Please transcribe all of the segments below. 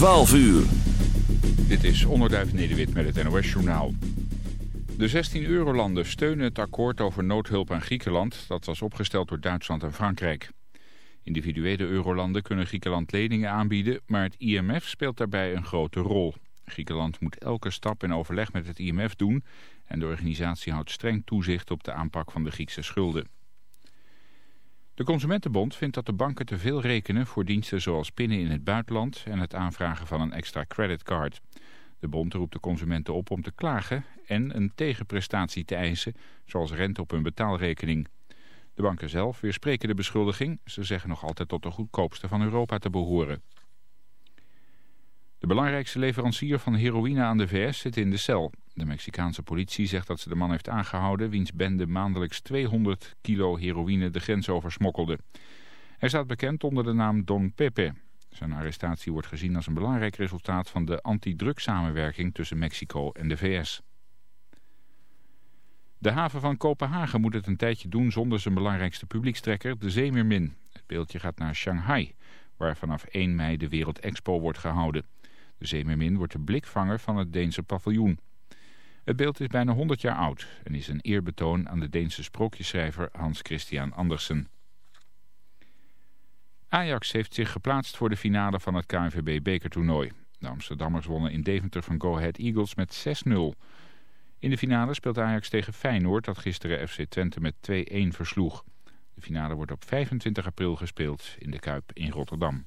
12 uur. Dit is Onderduif Nederwit met het NOS-journaal. De 16 eurolanden steunen het akkoord over noodhulp aan Griekenland... dat was opgesteld door Duitsland en Frankrijk. Individuele eurolanden kunnen Griekenland leningen aanbieden... maar het IMF speelt daarbij een grote rol. Griekenland moet elke stap in overleg met het IMF doen... en de organisatie houdt streng toezicht op de aanpak van de Griekse schulden. De Consumentenbond vindt dat de banken te veel rekenen voor diensten zoals pinnen in het buitenland en het aanvragen van een extra creditcard. De bond roept de consumenten op om te klagen en een tegenprestatie te eisen, zoals rente op hun betaalrekening. De banken zelf weerspreken de beschuldiging. Ze zeggen nog altijd tot de goedkoopste van Europa te behoren. De belangrijkste leverancier van heroïne aan de VS zit in de cel. De Mexicaanse politie zegt dat ze de man heeft aangehouden... wiens bende maandelijks 200 kilo heroïne de grens over smokkelde. Hij staat bekend onder de naam Don Pepe. Zijn arrestatie wordt gezien als een belangrijk resultaat... van de anti-drugsamenwerking tussen Mexico en de VS. De haven van Kopenhagen moet het een tijdje doen zonder zijn belangrijkste publiekstrekker, de Zeemermin. Het beeldje gaat naar Shanghai, waar vanaf 1 mei de Wereld Expo wordt gehouden. De Zeemermin wordt de blikvanger van het Deense paviljoen. Het beeld is bijna 100 jaar oud en is een eerbetoon aan de Deense sprookjesschrijver Hans Christian Andersen. Ajax heeft zich geplaatst voor de finale van het KNVB-bekertoernooi. De Amsterdammers wonnen in Deventer van Go Ahead Eagles met 6-0. In de finale speelt Ajax tegen Feyenoord dat gisteren FC Twente met 2-1 versloeg. De finale wordt op 25 april gespeeld in de Kuip in Rotterdam.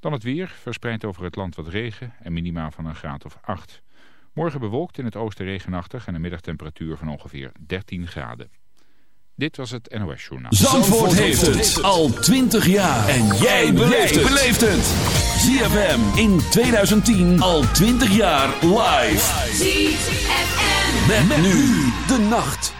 Dan het weer, verspreid over het land wat regen en minima van een graad of 8. Morgen bewolkt in het oosten regenachtig en een middagtemperatuur van ongeveer 13 graden. Dit was het NOS Journaal. Zandvoort, heeft het al 20 jaar. En jij beleeft het. ZFM in 2010 al 20 jaar live. ZFM. Met, nu de nacht.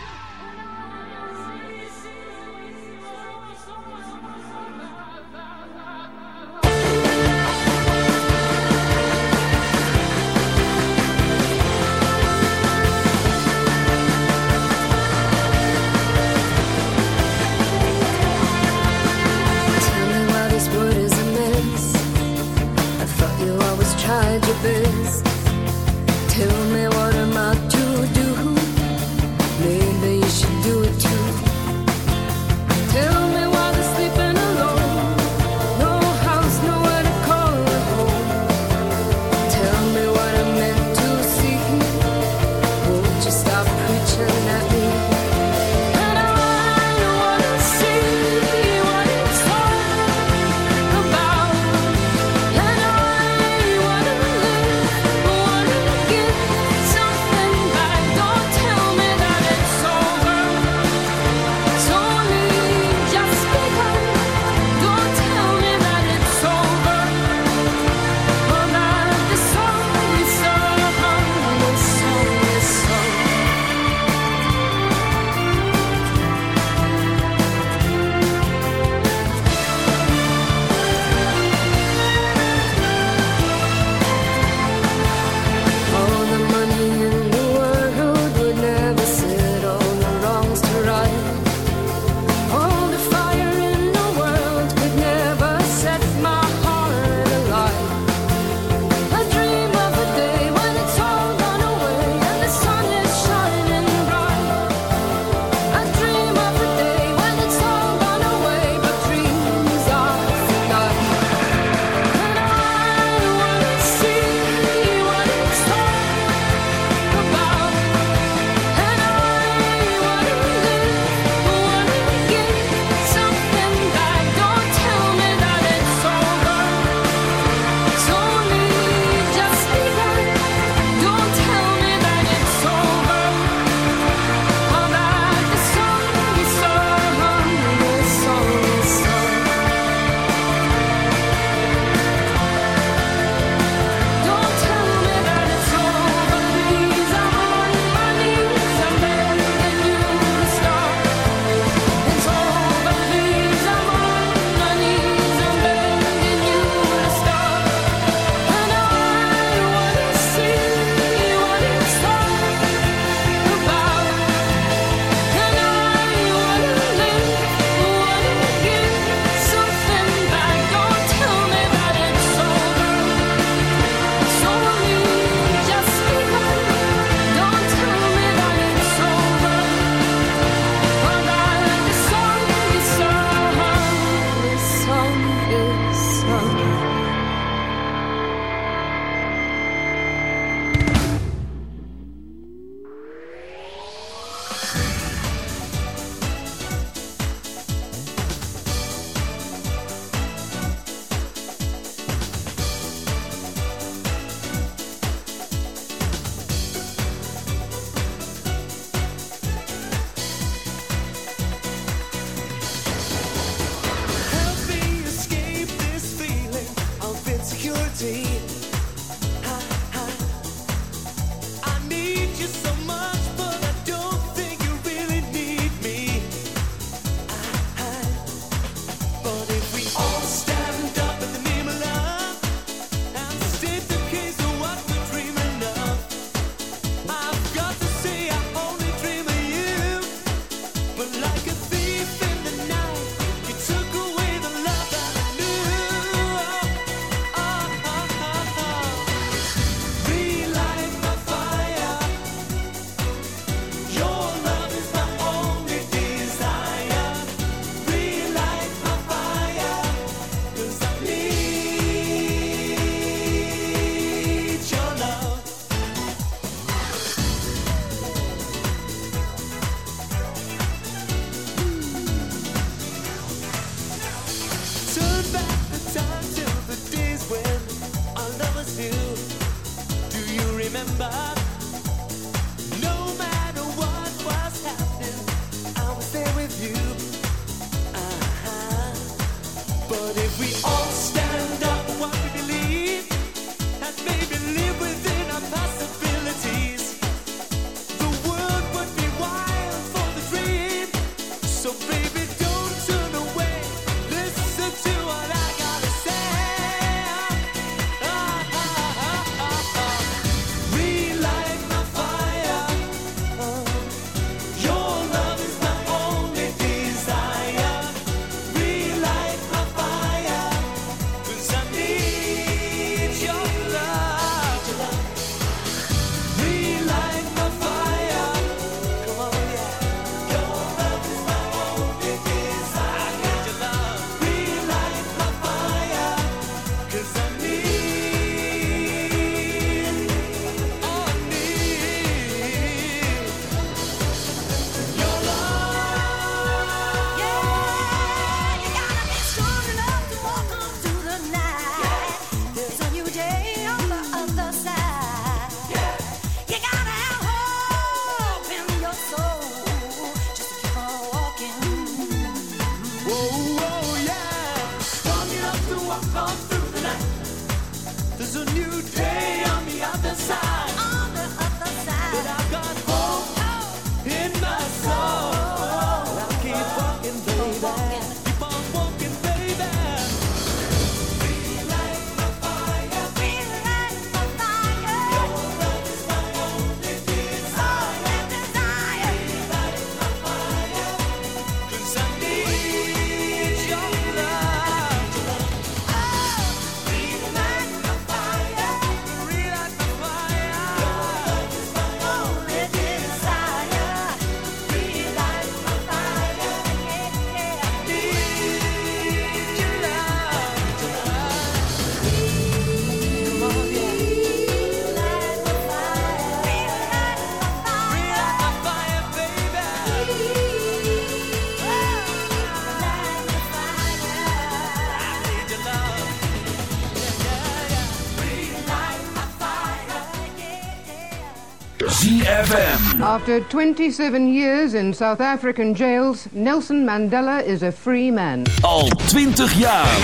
After 27 years in South African jails, Nelson Mandela is a free man. Al 20 jaar.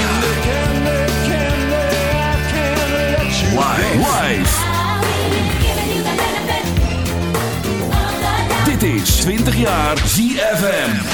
Live. Dit is 20 jaar ZFM.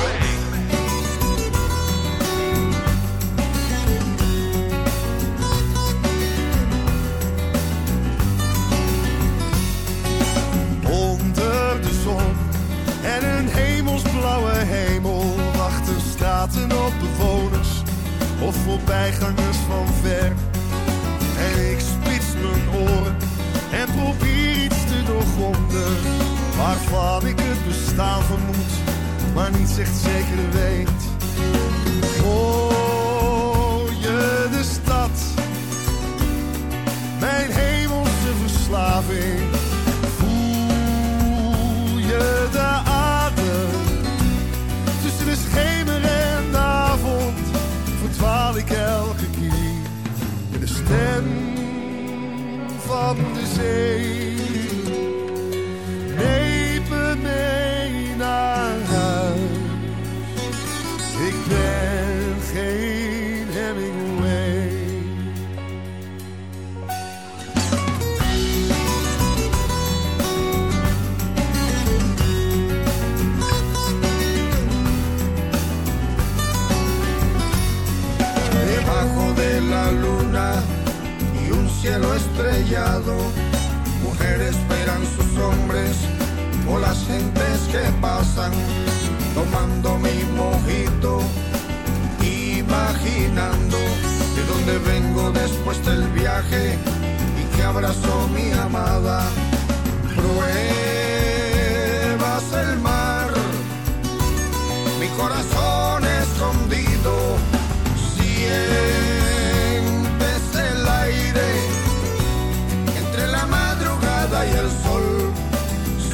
del sol,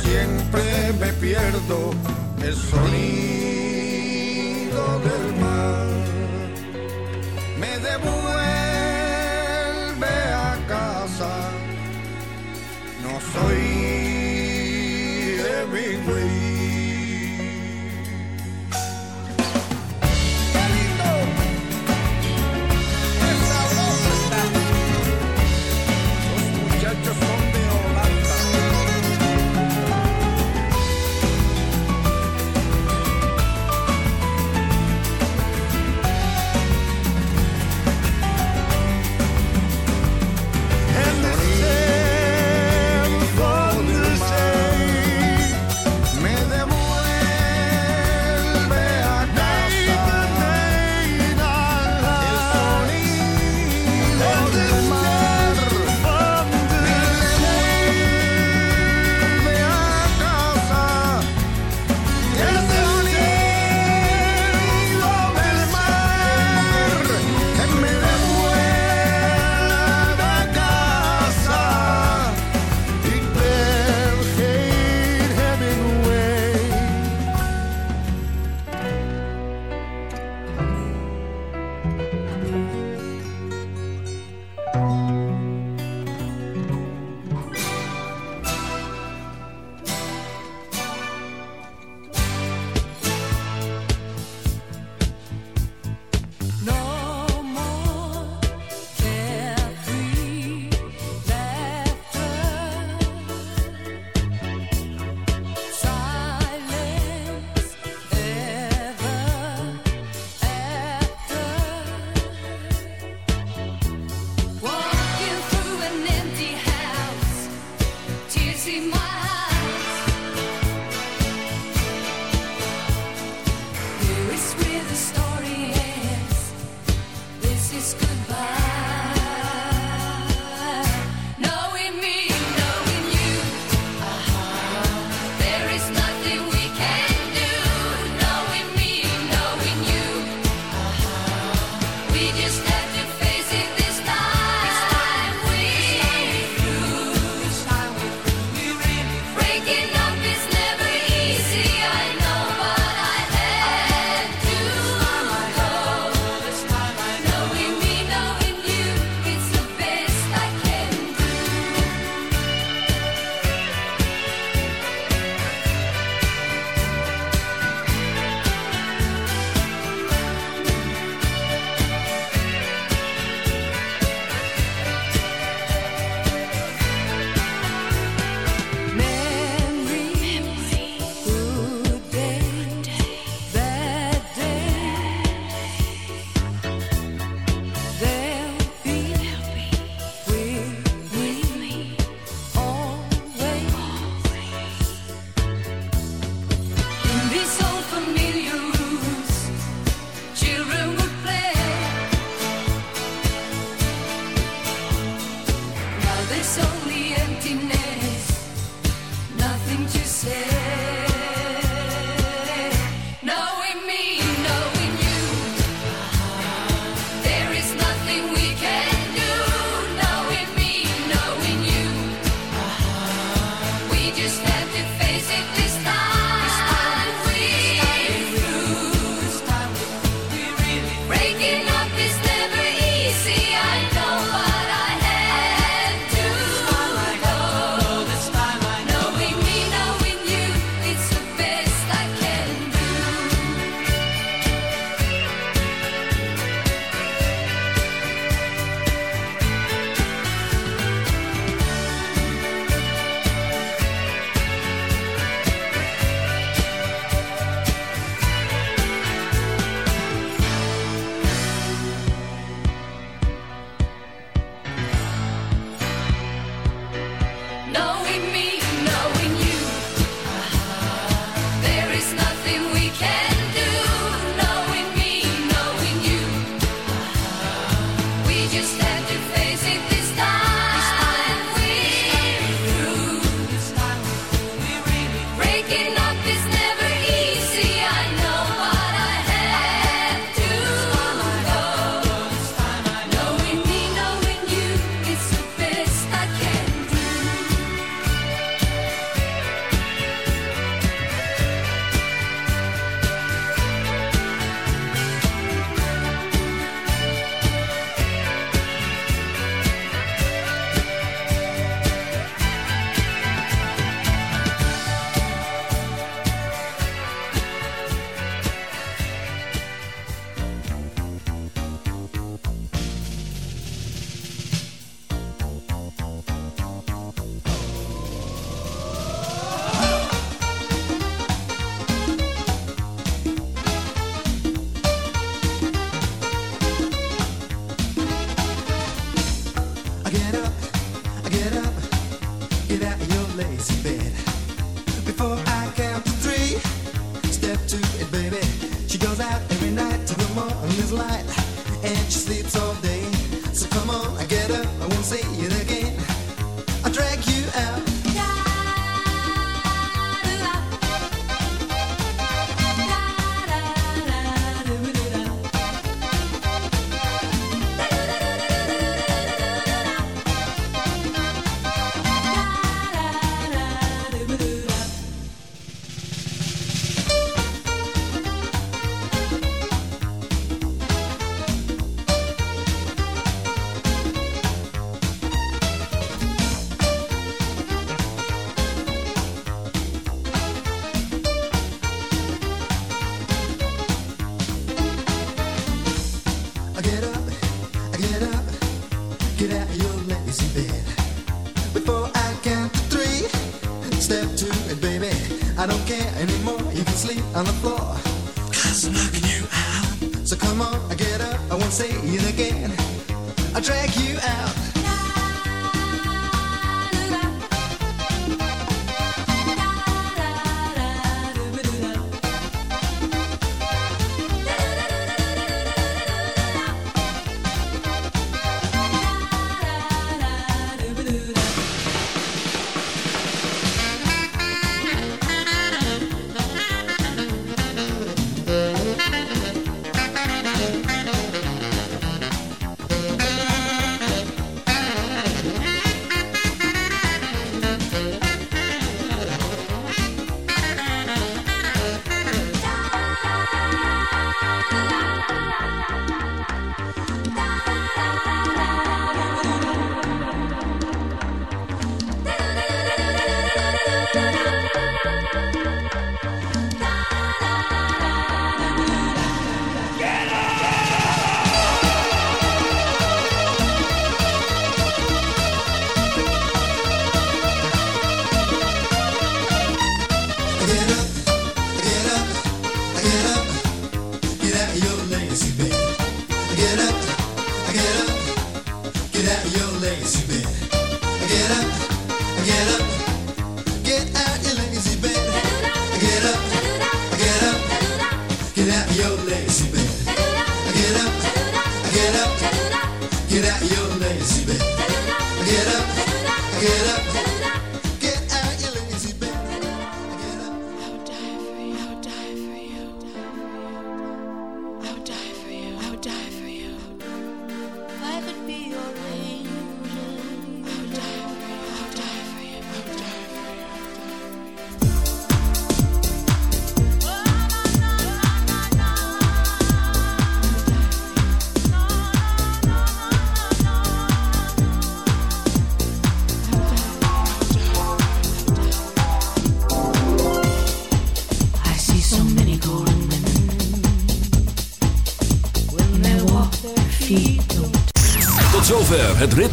siempre me pierdo el sonido del mar. Me devuelve a casa, no soy just again.